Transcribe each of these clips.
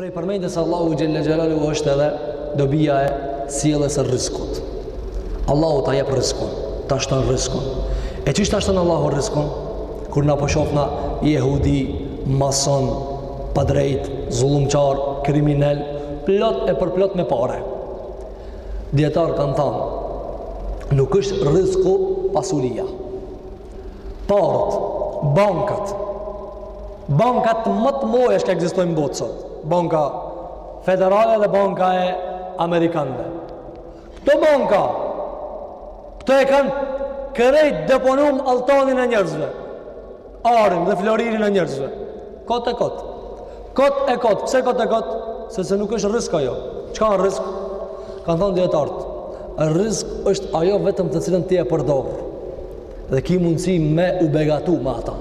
Prej përmendjes së Allahut xhel-le xhelaluhu është edhe dobia e sjelljes së rriskut. Allahu ta jep rriskun, ta shton rriskun. E qysh ta shton Allahu rriskun? Kur na po shofna jehudi, mason, padrejtë, zullumqar, kriminel, plot e përplot me pare. Dijetarët kanë thanë, nuk është rrisku pasuria. parët, bankat, bankat ma të mdhaja çka ekzistojnë n'botë sot, banka federale dhe banka e amerikanëve. Këto banka, këto e kanë krejt deponum altanin e njerëzve, arin dhe floririn e njerëzve, kot e kot. Kot e kot, pse kot e kot? Sepse nuk është rrisk ajo. Çka është rrisk? Kanë thënë dijetarët. Rrisk është ajo vetëm të cilën ti e përdor. Dhe ki mundësi me u begatu me ata.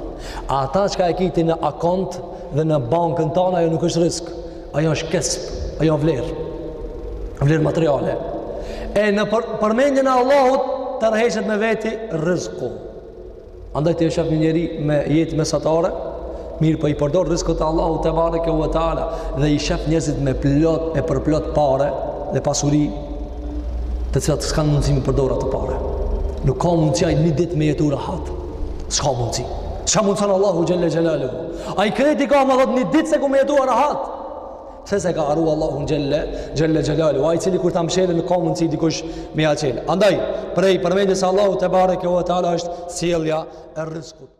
Ata çka e ki ti në akont dhe në bankën tane ajo nuk është rrisk. Ajo është kesb, ajo vlerë. Vlerë materiale. E nëpër përmendjen e Allahut tërheqet me veti rrisku. Andaj ti e sheh një njeri me jetë mesatare, mirëpo po i përdor rrisqet e Allahut tebareke ve teala dhe i shef njerëzit me plot e përplot pare dhe pasuri të cilat s'kan mundësi me e përdor atë pare. Nuk ka mundësi ai një ditë me jetu rahat. S'ka mundësi. S'ia mundëson Allahu xhel-le xhelaluhu. Ai krejt i ka, ama dot një ditë s'e ka me jetu rahat. Sepse e ka harru Allahun xhel-le xhelaluhu, ai i cili kur ta mshelë nuk ka mundësi dikush me ja çelë. Andaj, prej përmendjes së Allahut tebareke ve teala është sjellja e rriskut.